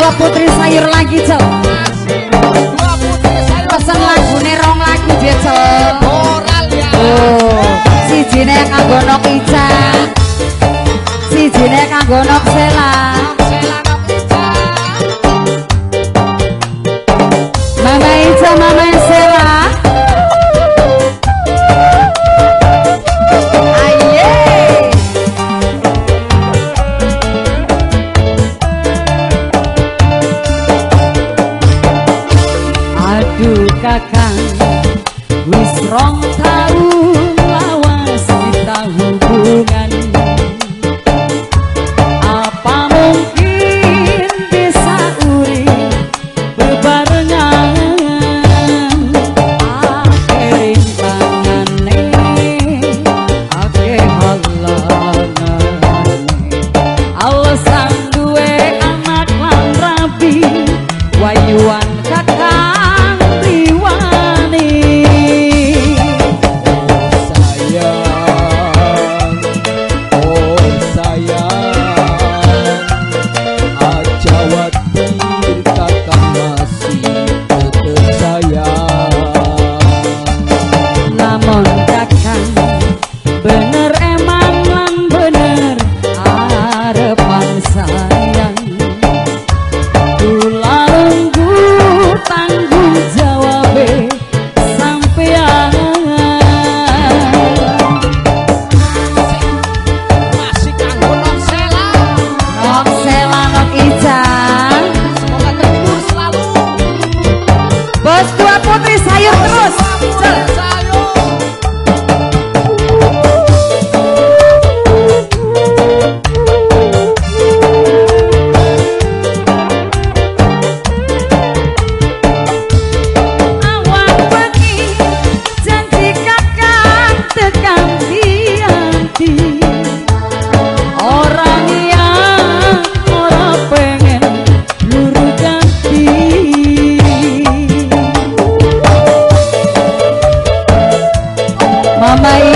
dua putri sayur lagi cel pesen lagu nerong lagu dia cel oh si jine kanggo nok ica. Si jine kanggo nok sela. Mama ica mama mamá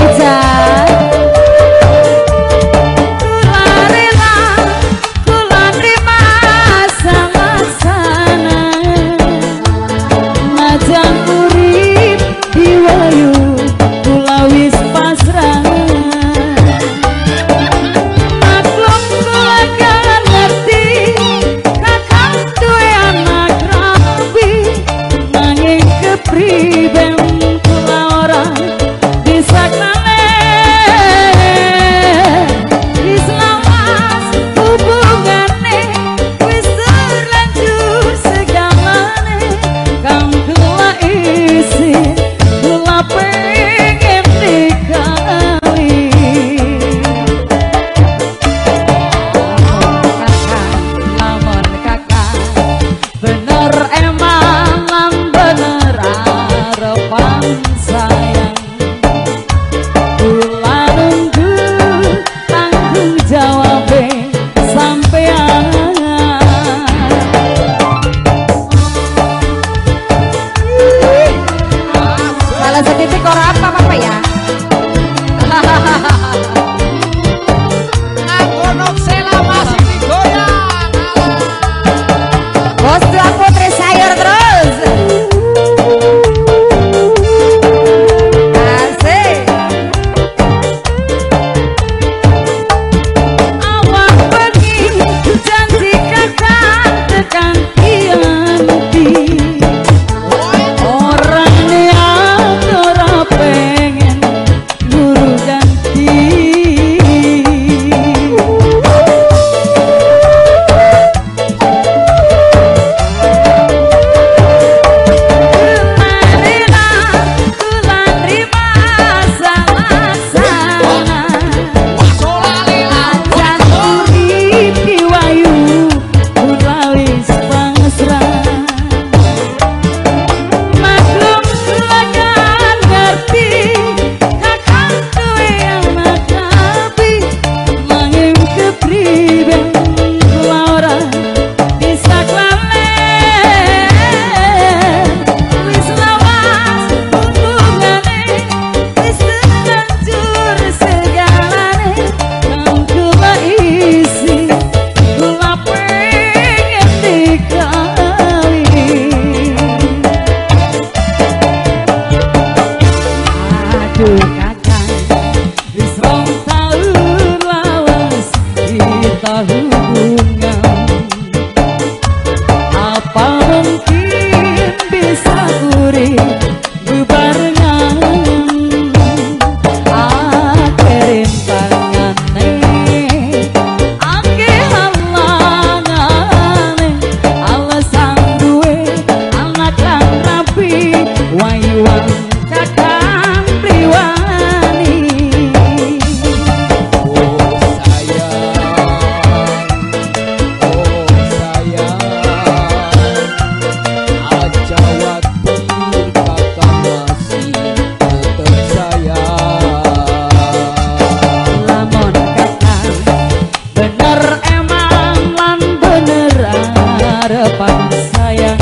depan sayang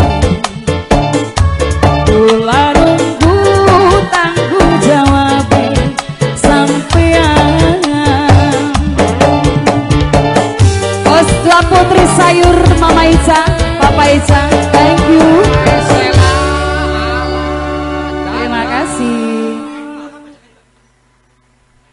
Kula nunggu tanggung jawab sampean. Tua putri sayur Mama Ica Papa Ica